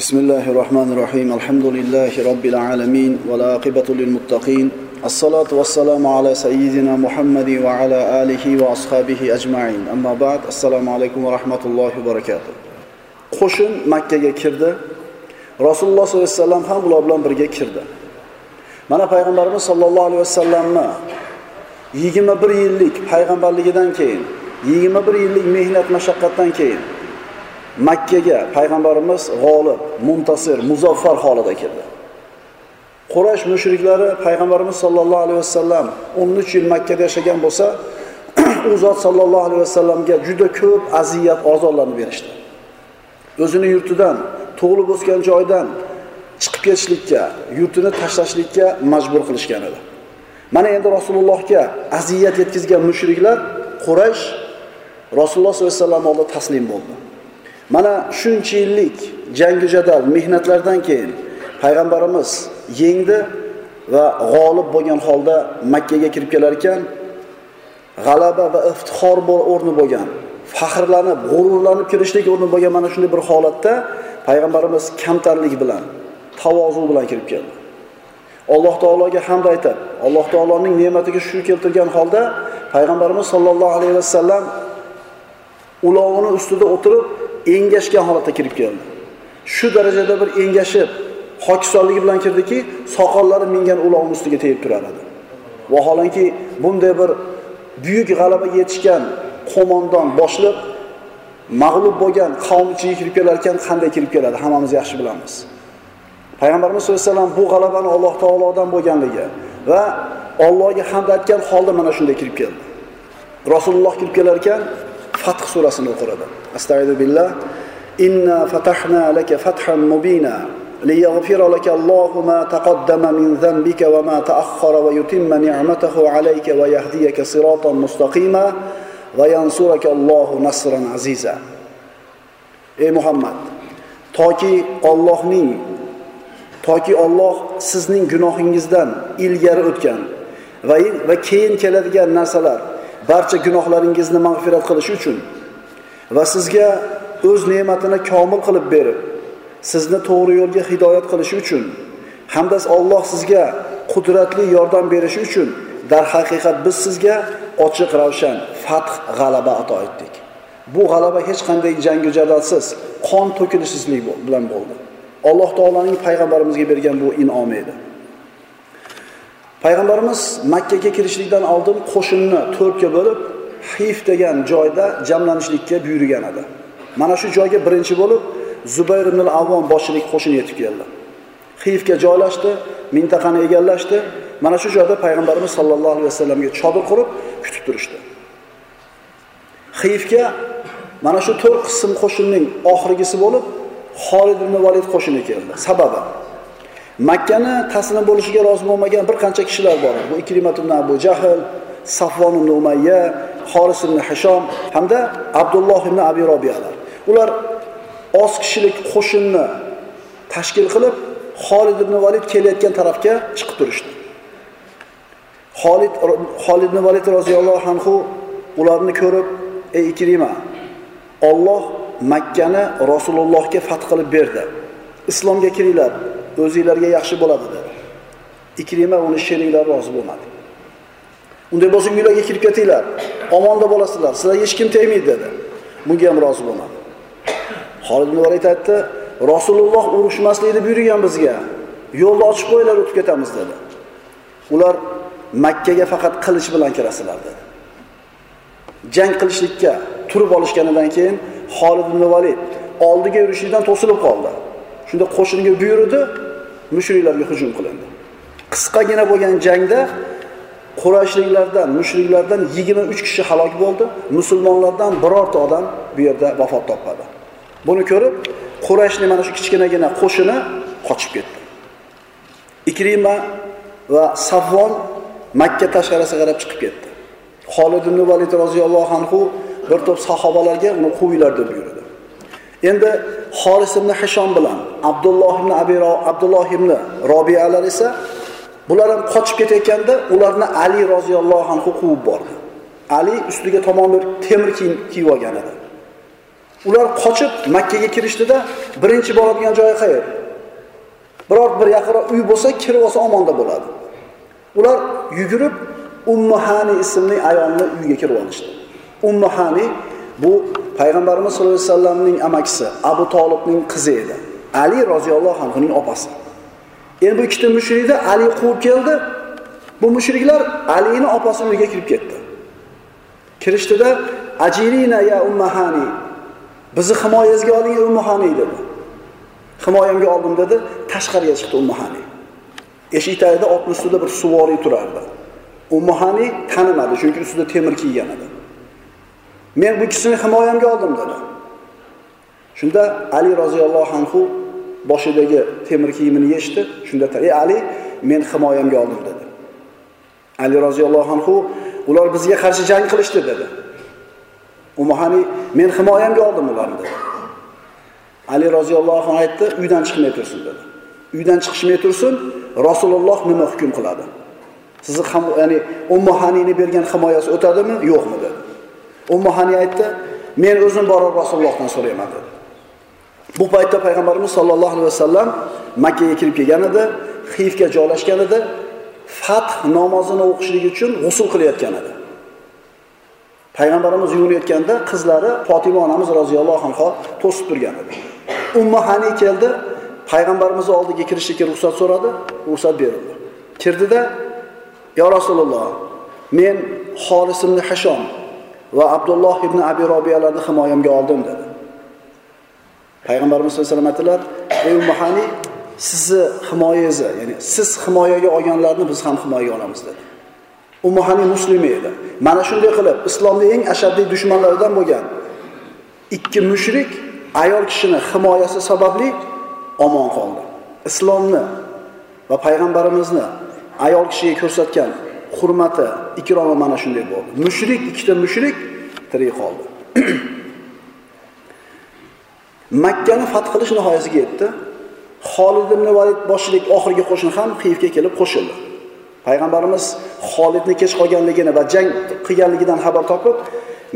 بسم الله الرحمن الرحيم الحمد لله رب العالمين والعاقبة للمتقين الصلاة والسلام على سيدنا محمد وعلى آله وأصحابه أجمعين أما بعد السلام عليكم ورحمة الله وبركاته qo'shin makkaga kirdi rasululloh sollallohu alayhi vasallam ham ular bilan birga kirdi mana payg'ambarimiz sollallohu alayhi vasallamni yigirma bir yillik payg'ambarligidan keyin yigirma bir yillik mehnat mashaqqatdan keyin makkaga payg'ambarimiz g'olib muntasir muzaffar holida keldi. Quraysh mushriklari payg'ambarimiz sollallohu alayhi vasallam 13 yil makkada yashagan bo'lsa u zot sollallohu alayhi vasallamga juda ko'p aziyat ozorlarni berishdi. O'zini yurtidan tug'ilib o'sgan joydan chiqib ketishlikka yurtini tashlashlikka majbur qilishgan edi. Mana endi rasulullohga aziyat yetkazgan mushriklar quraysh rasululloh sollallohu alayhi vasallam oldida taslim bo'ldi. Mana shuncha yillik jangu jadal mehnatlardan keyin payg'ambarimiz yengdi va g'olib bo'lgan holda makkaga kirib kelar ekan g'alaba va iftixor o'rni bo'lgan faxrlanib g'ururlanib kirishlik o'rni bo'lgan mana shunday bir holatda payg'ambarimiz kamtarlik bilan tavozu bilan kirib keldi. Alloh taologa hamd aytib alloh taoloning ne'matiga shukr keltirgan holda payg'ambarimiz sollallohu alayhi vasallam ulovini ustida o'tirib engashgan holatda kirib keldi. Shu darajada bir engashib hokisonligi bilan kirdiki soqollari mingan ulovni ustiga tegib turar edi. Vaholanki bunday bir buyuk g'alabaga yetishgan qo'mondon boshliq mag'lub bo'lgan qavm ichiga kirib kelar ekan qanday kirib keladi hammamiz yaxshi bilamiz. Payg'ambarimiz sallallohu alayhi vasallam bu g'alabani alloh taolodan bo'lganligi va Allohga hamd aytgan holda mana shunday kirib keldi. Rasululloh kirib kelar ekan fath surasini o'qiradi astag'idu billah inna fatahna laka fathan mubina ليغفر لك الله ما تقدم من ذنبك وما تأخر ويتم نعمته عليك ويهديك صراطا مستقيما وينصرك الله نصرا عزيزا ey muhammad toki Allohning toki Alloh sizning gunohingizdan ilgari o'tgan va va keyin keladigan narsalar barcha gunohlaringizni mag'firat qilish uchun va sizga o'z ne'matini komil qilib berib sizni to'g'ri yo'lga hidoyat qilishi uchun hamda Alloh sizga qudratli yordam berishi uchun darhaqiqat biz sizga ochiq ravshan fath g'alaba ato etdik. Bu g'alaba hech qanday jangu jadalsiz qon to'kilishsizlik bilan bo'ldi. Alloh taoloning payg'ambarimizga bergan bu in'omi edi. Payg'ambarimiz makkaga kirishlikdan oldin qo'shinni to'rtga bo'lib hif degan joyda jamlanishlikka buyurgan edi. Mana shu joyga birinchi bo'lib zubayr ibn avvom boshchilik qo'shin yetib keldi. Hifga joylashdi mintaqani egallashdi. Mana shu joyda payg'ambarimiz sollallohu alayhi vasallamga chodir qurib kutib turishdi. Hifga mana shu to'rt qism qo'shinning oxirgisi bo'lib Xolid ibn Valid qo'shini keldi. Sababi Makkani taslim bo'lishiga rozi bo'lmagan bir qancha kishilar bor. Bu Ikrimat ibn Abu Jahl, Safvon ibn Umayya, Xoris ibn Hishom hamda Abdulloh ibn Abi Robiyalar. Ular oz kishilik qo'shinni tashkil qilib Xolid ibn Valid kelayotgan tarafga chiqib turishdi. Xolid Xolid ibn Valid roziyallohu anhu ularni ko'rib, "Ey Ikrima, Alloh Makkani Rasulullohga fath qilib berdi. Islomga kiringlar, o'zingizlarga yaxshi bo'ladi dedi. Ikrima uni sheriklari rozi bo'lmadi. Unday bo'lsa uylarga kirib ketinglar, omonda bo'lasizlar, sizlarga hech kim tegmaydi dedi. Bunga ham rozi bo'lmadi. Xolid ibn Valid aytdi, Rasululloh urushmaslikni buyurgan bizga. Yo'lni ochib qo'yinglar, o'tib ketamiz dedi. Ular Makkaga faqat qilich bilan kirasizlar dedi. Jang qilishlikka turib olishganidan keyin holid ibn Valid oldiga yurishlikdan to'silib qoldi. Shunda qo'shinga buyurdi, mushriklarga hujum qilindi. Qisqagina bo'lgan jangda Qurayshliklardan, mushriklardan 23 kishi halok bo'ldi, musulmonlardan birorta odam bu yerda vafot topmadi. Buni ko'rib, Qurayshning mana shu kichkinagina qo'shini qochib ketdi. Ikrima va Savvon Makka tashqarisiga qarab chiqib ketdi. holid ibn Valid roziyallohu anhu bir to'p sahobalarga uni quvinglar deb buyurdi. Endi xolis ibn hashom bilan Abdulloh ibn Abi Abdulloh ibn Robiyalar esa bular ham qochib ketayotganda ularni Ali roziyallohu anhu quvib bordi. Ali ustiga tomon bir temir kiyim kiyib olgan edi. Ular qochib Makkaga kirishdida birinchi boradigan joyi qayer? Biror bir yaqinroq uy bo'lsa, kirib olsa omonda bo'ladi. Ular yugurib ummuhani ismli ayolni uyiga kirib olishdi. Ummu Hani bu payg'ambarimiz sollallohu alayhi vasallamning amakisi, Abu Tolibning qizi edi. Ali roziyallohu anhuning opasi. Endi bu ikkita mushrikda Ali quvib keldi. Bu mushriklar Alini opasini uyiga kirib ketdi. Kirishdida ajirina ya ummahani bizni himoyangizga oling ummahani dedi. Himoyamga oldim dedi, tashqariga chiqdi ummahani. Eshik tagida otni ustida bir suvoriy turardi. Ummahani tanimadi, chunki ustida temir kiygan edi. Men bu kishini himoyamga oldim dedi. Shunda Ali roziyallohu anhu boshidagi temir kiyimini yechdi. Shunda "Ey Ali, men himoyamga oldim" dedi. Ali roziyallohu anhu ular bizga qarshi jang qilishdi dedi. umuhani men himoyamga oldim ularni dedi. Ali roziyallohu anhu aytdi, uydan chiqmay tursin dedi. Uydan chiqishmay tursin, Rasululloh nima hukm qiladi? Sizni ham ya'ni Ummuhanini bergan himoyasi o'tadimi, yo'qmi dedi. Ummuhani aytdi, men o'zim borib Rasulullohdan so'rayman dedi. Bu paytda payg'ambarimiz sollallohu alayhi vasallam Makka ga kirib kelgan edi, Xifga joylashgan edi, Fath namozini o'qishlik uchun g'usul qilayotgan edi. Payg'ambarimiz yuvinayotganda qizlari Fatima onamiz roziyallohu anha to'sib turgan edi. Ummu Hani keldi, payg'ambarimiz oldiga kirishga ruxsat so'radi, ruxsat berildi. Kirdida, "Ya Rasululloh, men Xolis ibn Hashom va Abdulloh ibn Abi Robiyalarni himoyamga oldim" dedi. Payg'ambarimiz sollallohu alayhi vasallam aytdilar: "Ey Ummu sizni himoyangizni, ya'ni siz himoyaga olganlarni biz ham himoyaga olamiz" dedi. Ummuhani muslima edi. Mana shunday qilib islomning eng ashaddiy dushmanlaridan bo'lgan ikki mushrik ayol kishini himoyasi sababli omon qoldi. Islomni va payg'ambarimizni ayol kishiga ko'rsatgan hurmati, ikromi mana shunday bo'ldi. Mushrik ikkita mushrik tirik qoldi. Makkani fath qilish nihoyasiga yetdi. Xolid ibn Valid boshchilik oxirgi qo'shin ham Xiyfga kelib qo'shildi. Payg'ambarimiz Xolidni kech qolganligini va jang qilganligidan xabar topib,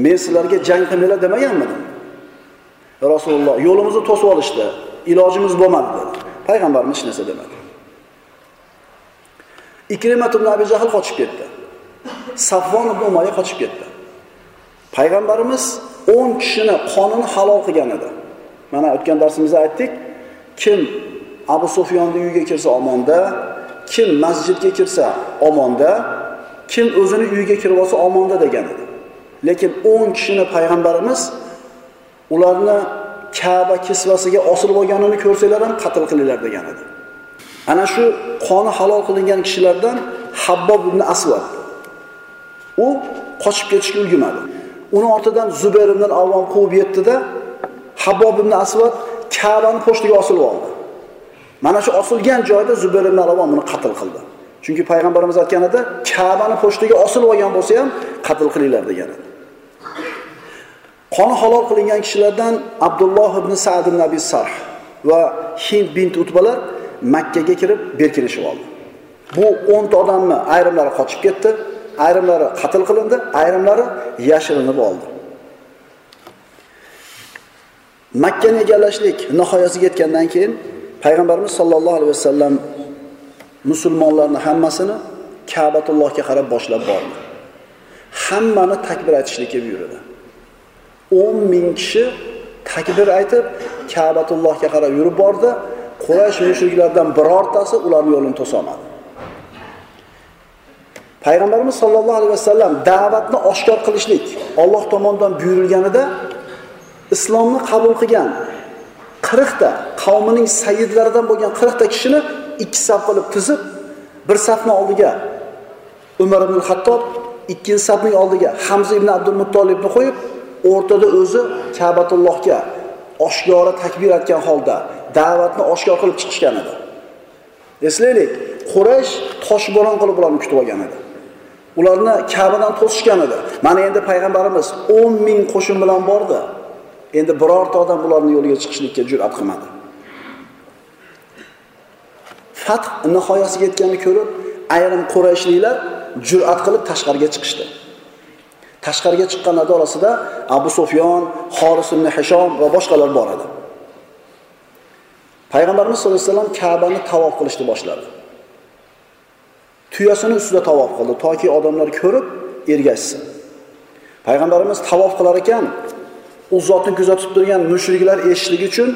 men sizlarga jang qilmanglar demaganmidim? Rasululloh yo'limizni to'sib olishdi, ilojimiz bo'lmadi dedi. Payg'ambarimiz hech narsa demadi. Ikrimat ibn Abi Jahl qochib ketdi. Safvon ibn Umayya qochib ketdi. Payg'ambarimiz 10 kishini qonini halol qilgan edi. Mana o'tgan darsimizda aytdik, kim Abu Sufyonning uyiga kirsa omonda, kim masjidga kirsa omonda, kim o'zini uyiga kirib olsa omonda degan edi. Lekin 10 kishini payg'ambarimiz ularni Ka'ba kisvasiga osilib olganini ko'rsanglar ham qatl qilinglar degan edi. Ana shu qoni halol qilingan kishilardan Habbob ibn Asvad. U qochib ketishga ulgurmadi. Uni ortidan Zubayr ibn Avvom quvib yetdida Habbob ibn Asvad Ka'bani po'shtiga osilib oldi. Mana shu osilgan joyda Zubayr ibn Avvom uni qatl qildi. Chunki payg'ambarimiz aytgan edi, Ka'bani po'shtiga osilib olgan bo'lsa ham qatl qilinglar degan edi. Qoni halol qilingan kishilardan Abdulloh ibn Sa'd ibn Abi Sarh va Hind bint Utbalar Makka ga kirib berkinishib oldi. Bu 10 odamni ayrimlari qochib ketdi, ayrimlari qatl qilindi, ayrimlari yashirinib oldi. Makkani egallashlik nihoyasiga yetgandan keyin payg'ambarimiz sollallohu alayhi vasallam musulmonlarni hammasini Ka'batullohga qarab boshlab bordi. Hammani takbir aytishlikka buyurdi. 10 ming kishi takbir aytib Ka'batullohga qarab yurib bordi. Quraysh mushriklardan birortasi ularning yo'lini to'solmadi. Payg'ambarimiz sollallohu alayhi vasallam da'vatni oshkor qilishlik Alloh tomonidan buyurilganida islomni qabul qilgan 40 ta qavmining sayyidlaridan bo'lgan 40 ta kishini ikki saf qilib tizib, bir safni oldiga Umar ibn Xattob, ikkinchi safning oldiga Hamza ibn Abdul Muttolibni qo'yib, o'rtada o'zi Ka'batullohga oshkora takbir aytgan holda da'vatni oshkor qilib chiqishgan edi. Eslaylik, Quraysh toshbo'ron qilib ularni kutib olgan edi. Ularni Ka'badan to'sishgan edi. Mana endi payg'ambarimiz 10 ming qo'shin bilan bordi. Endi birorta odam ularning yo'liga chiqishlikka jur'at qilmadi. Fath nihoyasiga yetganini ko'rib, ayrim Qurayshliklar jur'at qilib tashqariga chiqishdi. Tashqariga chiqqanlar orasida Abu Sufyon, horis ibn Hishom va boshqalar bor edi. Payg'ambarimiz sollallohu alayhi vasallam Ka'bani tavob qilishni boshladi. Tuyasini ustida tavob qildi, toki odamlar ko'rib ergashsin. Payg'ambarimiz tavob qilar ekan, u zotni kuzatib turgan mushriklar eshitishligi uchun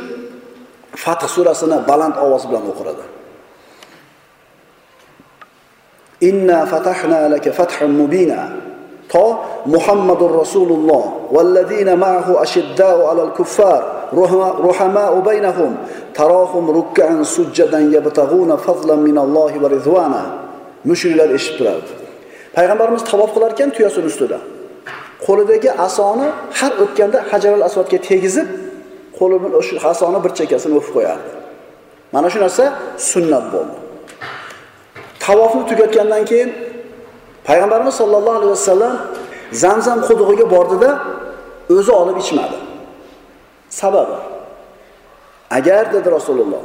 Fath surasini baland ovoz bilan o'qiradi. Inna fatahna laka fathan mubina. To Muhammadur Rasululloh vallazina ma'ahu ashidda'u 'alal kuffar رحماء بينهم tarahum ruk'an سجدا يبتغون فضلا من الله ridwana. Mushriklar eshitib turardi. Payg'ambarimiz tavof qilar ekan tuyasini ustida. Qo'lidagi asoni har o'tganda hajarul asvodga tegizib, qo'li bilan o'sha asoni bir chekkasini o'pib qo'yardi. Mana shu narsa sunnat bo'ldi. Tavofni tugatgandan keyin Payg'ambarimiz sollallohu alayhi vasallam Zamzam qudug'iga bordida o'zi olib ichmadi. Sababi agar dedi Rasululloh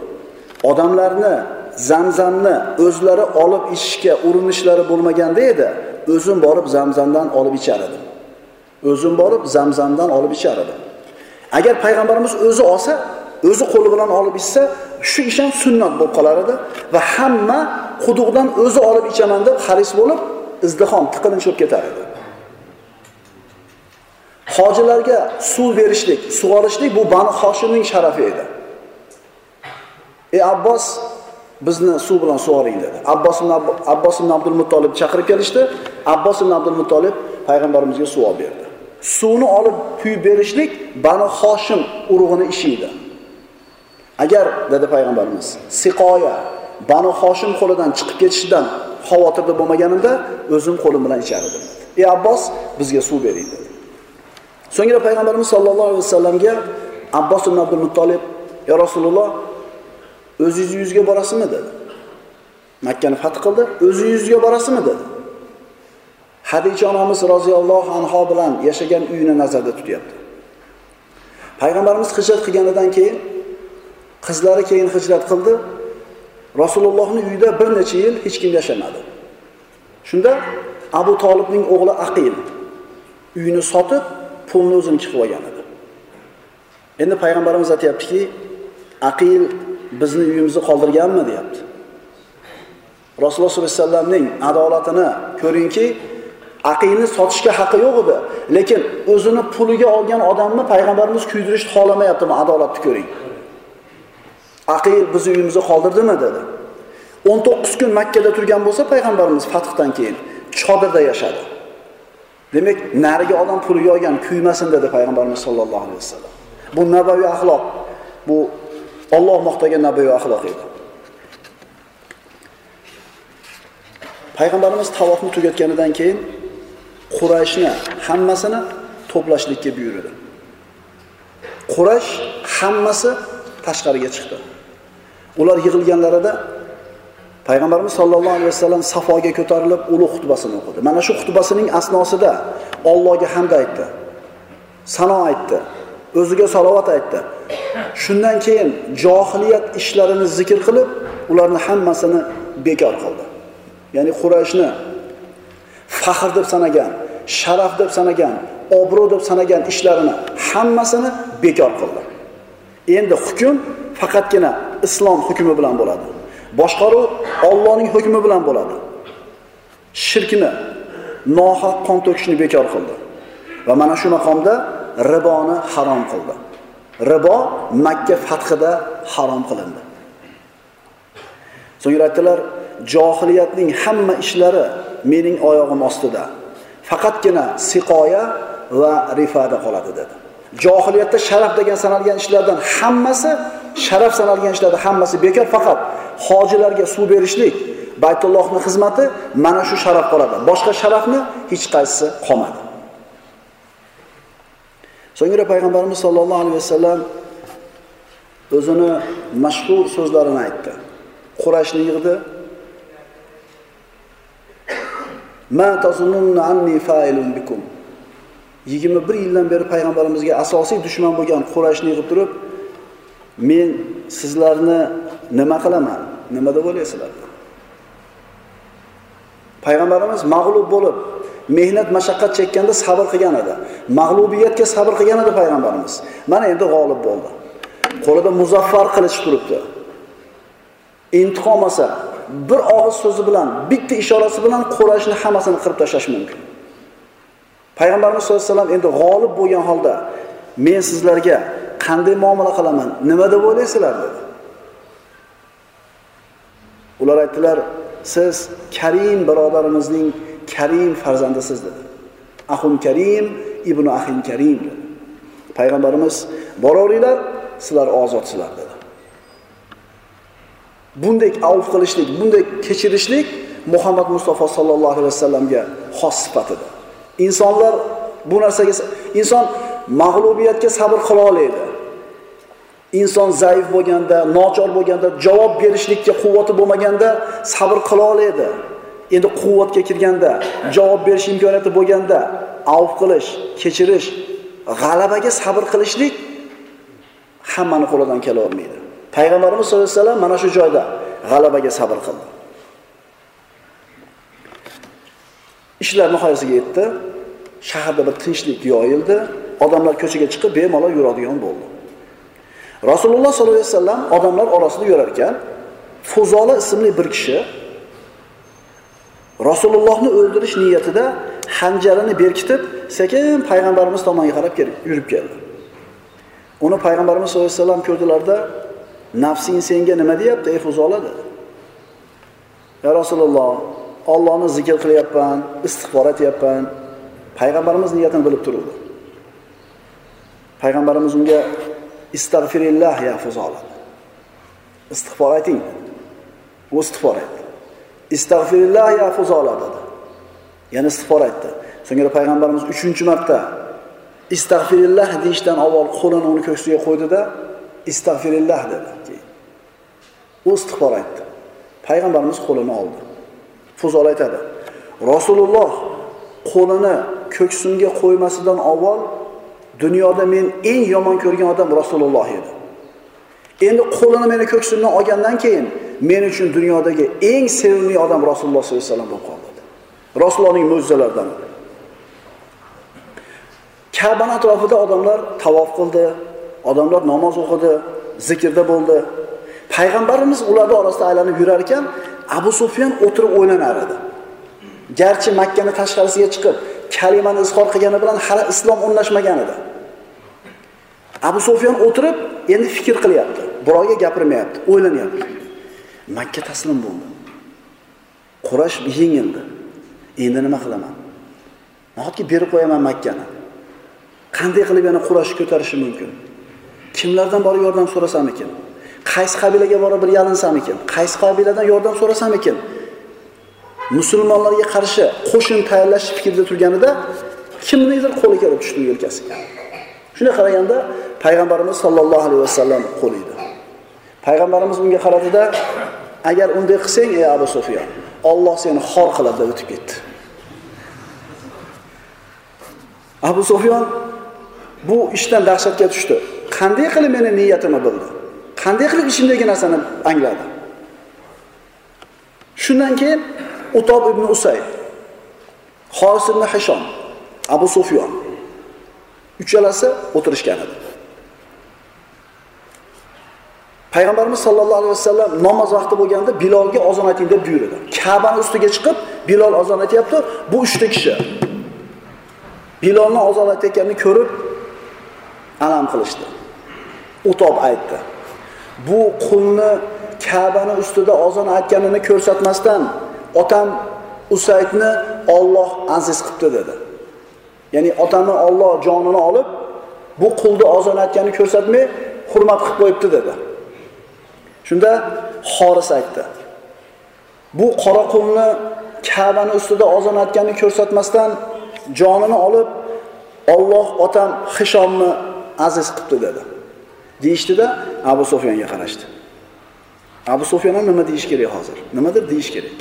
odamlarni Zamzamni o'zlari olib ichishga urinishlari bo'lmaganda edi, o'zim borib Zamzamdan olib ichar edim. O'zim borib Zamzamdan olib ichar edim. Agar payg'ambarimiz o'zi olsa, o'zi qo'li bilan olib ichsa, shu ish ham sunnat bo'lib qolar edi va hamma quduqdan o'zi olib ichaman deb haris bo'lib, izdihom tiqilinch bo'lib ketar edi. Hojilarga suv berishlik, sug'orishlik bu Banu Hoshimning sharafi edi. Ey Abbos, bizni suv bilan sug'oring dedi. Abbos ibn Abbos ibn Abdul Muttolib chaqirib kelishdi. Abbos ibn Abdul Muttolib payg'ambarimizga suv olib berdi. Suvni olib quyib berishlik Banu Hoshim urug'ini ishi edi. Agar dedi payg'ambarimiz, siqoya Banu Hoshim qo'lidan chiqib ketishidan xavotirda bo'lmaganimda o'zim qo'lim bilan ichar edim. Ey Abbos, bizga suv bering dedi. So'ngra payg'ambarimiz sollallohu alayhi vasallamga Abbos ibn Abdul Muttolib, "Ya Rasululloh, o'zingiz yuzga borasizmi?" dedi. Makkani fath qildi, o'zi yuzga borasizmi dedi. Hadija onamiz roziyallohu anha bilan yashagan uyini nazarda tutyapti. Payg'ambarimiz hijrat qilganidan keyin qizlari keyin hijrat qildi. Rasulullohning uyida bir necha yil hech kim yashamadi. Shunda Abu tolibning o'g'li Aqil uyini sotib, pulni o'ziniki chiqib olgan edi. Endi payg'ambarimiz aytyaptiki Aqil bizni uyimizni qoldirganmi deyapti. Rasululloh sollallohu alayhi vasallamning adolatini ko'ringki, Aqilni sotishga haqqi yo'q edi, lekin o'zini puliga olgan odamni payg'ambarimiz kuydirishni xohlamayaptimi, adolatni ko'ring. Aqil bizni uyimizni qoldirdimi dedi. 19 kun Makka da turgan bo'lsa payg'ambarimiz fathdan keyin chodirda yashadi. Demak, nariga odam puliga olgan kuymasin dedi payg'ambarimiz sollallohu alayhi vasallam. Bu nabaviy axloq. Bu Alloh maqtagan nabaviy axloq edi. Payg'ambarimiz tavofni tugatganidan keyin Qurayshni hammasini to'plashlikka buyurdi. Quraysh hammasi tashqariga chiqdi. Ular yig'ilganlarida Payg'ambarimiz sollallohu alayhi vasallam Safoga ko'tarilib ulug' xutbasini o'qidi. Mana shu xutbasining asnosida Allohga hamd aytdi. Sano aytdi. O'ziga salovat aytdi. Shundan keyin johiliyat ishlarini zikr qilib, ularni hammasini bekor qildi. Ya'ni Qurayshni faxr deb sanagan, sharaf deb sanagan, obro' deb sanagan ishlarini hammasini bekor qildi. Endi hukm faqatgina islom hukmi bilan bo'ladi. Boshqaruv Allohning hukmi bilan bo'ladi. Shirkni, nohaq qon to'kishni bekor qildi. Va mana shu maqomda riboni harom qildi. Ribo Makka fathida harom qilindi. So'ngra aytdilar, johiliyatning hamma ishlari mening oyog'im ostida. Faqatgina siqoya va rifada qoladi dedi. Johiliyatda sharaf degan sanalgan ishlardan hammasi sharaf sanalgan ishlardan hammasi bekor, faqat hojilarga suv berishlik, baytullohni xizmati mana shu sharaf qoladi. Boshqa sharafni hech qaysisi qolmadi. So'ngra payg'ambarimiz sollallohu alayhi vasallam o'zini mashhur so'zlarini aytdi. Qurayshni yig'di. Ma tazunnun anni fa'ilun bikum. 21 yildan beri payg'ambarimizga asosiy dushman bo'lgan qurashni yig'ib turib, men sizlarni nima qilaman? Nima deb o'ylaysizlar? Payg'ambarimiz mag'lub bo'lib, mehnat mashaqqat chekkanda sabr qilgan edi. Mag'lubiyatga sabr qilgan edi payg'ambarimiz. Mana endi g'olib bo'ldi. Qo'lida muzaffar qilich turibdi. Intiqom olsa bir og'iz so'zi bilan bitta ishorasi bilan qurashni hammasini qirib tashlash mumkin. Payg'ambarimiz sallallohu alayhi vasallam endi g'olib bo'lgan holda men sizlarga qanday muomala qilaman? Nima deb o'ylaysizlar? dedi. Ular aytdilar siz karim birodarimizning karim farzandisiz dedi. Ahun karim ibn ahin karim dedi. Payg'ambarimiz boraveringlar sizlar ozodsizlar dedi. Bunday avf qilishlik bunday kechirishlik muhammad mustafa sollallohu alayhi vasallamga xos sifat edi insonlar bu narsaga inson mag'lubiyatga sabr qila oladi inson zaif bo'lganda nochor bo'lganda javob berishlikka quvvati bo'lmaganda sabr qila oladi endi quvvatga kirganda javob berish imkoniyati bo'lganda avf qilish kechirish g'alabaga sabr qilishlik hammani qo'lidan kela olmaydi. Payg'ambarimiz sallallohu alayhi vasallam mana shu joyda g'alabaga sabr qildi. Ishlar nihoyasiga yetdi. Shaharda bir tinchlik yoyildi. Odamlar ko'chaga chiqib bemalol yuradigan bo'ldi. Rasululloh sollallohu alayhi vasallam odamlar orasida yurar ekan fuzola ismli bir kishi rasulullohni o'ldirish niyatida hanjarini berkitib sekin payg'ambarimiz tomonga qarab yurib keldi. Uni payg'ambarimiz sallallohu alayhi vasallam ko'rdilarda nafsing senga nima deyapti ey fuzola dedi. Ya rasululloh ollohni zikr qilyapman istig'for aytyapman. Payg'ambarimiz niyatini bilib turuvdi. Payg'ambarimiz unga istag'firillah ya fuzola istig'for ayting. U istig'for aytdi. Istag'firillah ya fuzola dedi. Yana istig'for aytdi. So'ngra payg'ambarimiz uchinchi marta istag'firillah deyishdan avval qo'lini uni ko'ksiga qo'ydida istag'firillah dedi. Keyin u istig'for aytdi. Payg'ambarimiz qo'lini oldi. Fuzol aytadi. Rasululloh qo'lini ko'ksimga qo'ymasidan avval dunyoda men eng yomon ko'rgan odam rasululloh edi. Endi qo'lini meni ko'ksimdan olgandan keyin men uchun dunyodagi eng sevimli odam rasululloh sollallohu alayhi vasallam bo'lib qoldi. Rasulullohning mo'jizalaridan kabani atrofida odamlar tavof qildi odamlar namoz o'qidi zikrda bo'ldi. Payg'ambarimiz ularni orasida aylanib yurar ekan abu sufyan o'tirib o'ylanar edi. Garchi makkani tashqarisiga chiqib kalimani izhor qilgani bilan hali islom o'rnashmagan edi. Abu sufyan o'tirib endi fikr qilyapti. Birovga gapirmayapti o'ylanyapti makka taslim bo'ldi. Qurash yengildi endi. Nima qilaman? Nahotki berib qo'yaman makkani? Qanday qilib yana qurashni ko'tarishim mumkin? Kimlardan borib yordam so'rasamikin? Qaysi qabilaga borib bir yalinsam ekan qaysi qabiladan yordam so'rasam ekan. Musulmonlarga qarshi qo'shin tayyorlash fikrida turganida kimnidir qo'li kelib tushdi yelkasiga. Shunday qaraganda payg'ambarimiz sollallohu alayhi vasallam qo'li edi payg'ambarimiz unga qaradida agar unday qilsang ey abu sufyon olloh seni xor qiladi deb o'tib ketdi. Abu sufyon bu ishdan dahshatga tushdi. Qanday qilib meni niyatimni bildi? Qanday qilib ishimdagi narsani angladi shundan keyin utob ibn usayd horis ibn hishom abu sufyon uchalasi o'tirishgan edi. Payg'ambarimiz sollallohu alayhi vasallam namoz vaqti bo'lganda bilolga ozon ayting deb buyurdi. Kabani ustiga chiqib bilol ozon aytyapti. Bu uchta kishi bilolni ozon aytayotganini ko'rib alam qilishdi. Utob aytdi. Bu qulni kabani ustida ozon aytganini ko'rsatmasdan otam usaydni olloh aziz qilibdi dedi. Ya'ni otamni olloh jonini olib bu qulni ozon aytganini ko'rsatmay hurmat qilib qo'yibdi dedi. Shunda xoris aytdi. Bu qora qulni kabani ustida ozon aytganini ko'rsatmasdan jonini olib olloh otam hishomni aziz qilibdi dedi. Deyishdida abu sufyonga qarashdi. Abu sufyon ham nima deyish kerak hozir? Nimadir deyish kerak.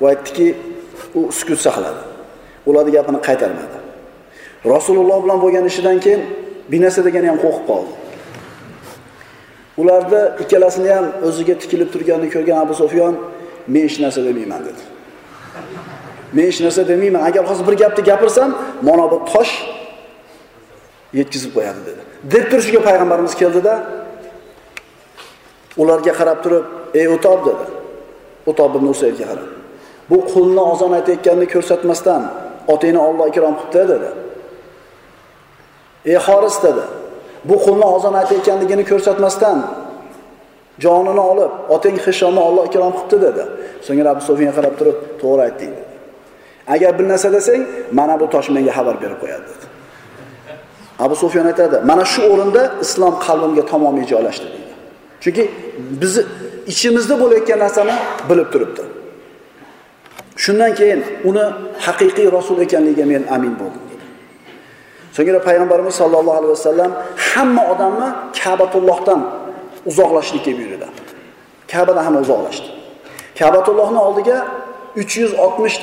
U aytdiki u sukut saqladi. Ularni gapini qaytarmadi. Rasululloh bilan bo'lgan ishidan keyin binasa degani ham qo'rqib qoldi. Ularni ikkalasini ham o'ziga tikilib turganini ko'rgan abu sufyon men hech narsa demayman dedi. Men hech narsa demayman. Agar hozir bir gapni gapirsam, mana bu tosh yetkazib qo'yadi dedi. Deb turishiga payg'ambarimiz keldida ularga qarab turib, "Ey Utob" dedi. Utob ibn Usaydga qarab. Bu qulni ozon aytayotganini ko'rsatmasdan otingni Alloh ikrom qildi dedi. Ey Xoris dedi. Bu qulni ozon aytayotganligini ko'rsatmasdan jonini olib, otang Hishomni Alloh ikrom qildi dedi. So'ngra Abu Sufyonga qarab turib, to'g'ri aytding dedi. Agar bir narsa desang, mana bu tosh menga xabar berib qo'yadi dedi. Abu Sufyon aytadi, mana shu o'rinda islom qalbimga tamomiy joylashdi deydi Chunki biz ichimizda bo'layotgan narsani bilib turibdi. Shundan keyin uni haqiqiy rasul ekanligiga men amin bo'ldim dedi. So'ngra payg'ambarimiz sollallohu alayhi vasallam hamma odamni Ka'batullohdan uzoqlashlikka buyurdi. Ka'badan hamma uzoqlashdi. Ka'batullohning oldiga 360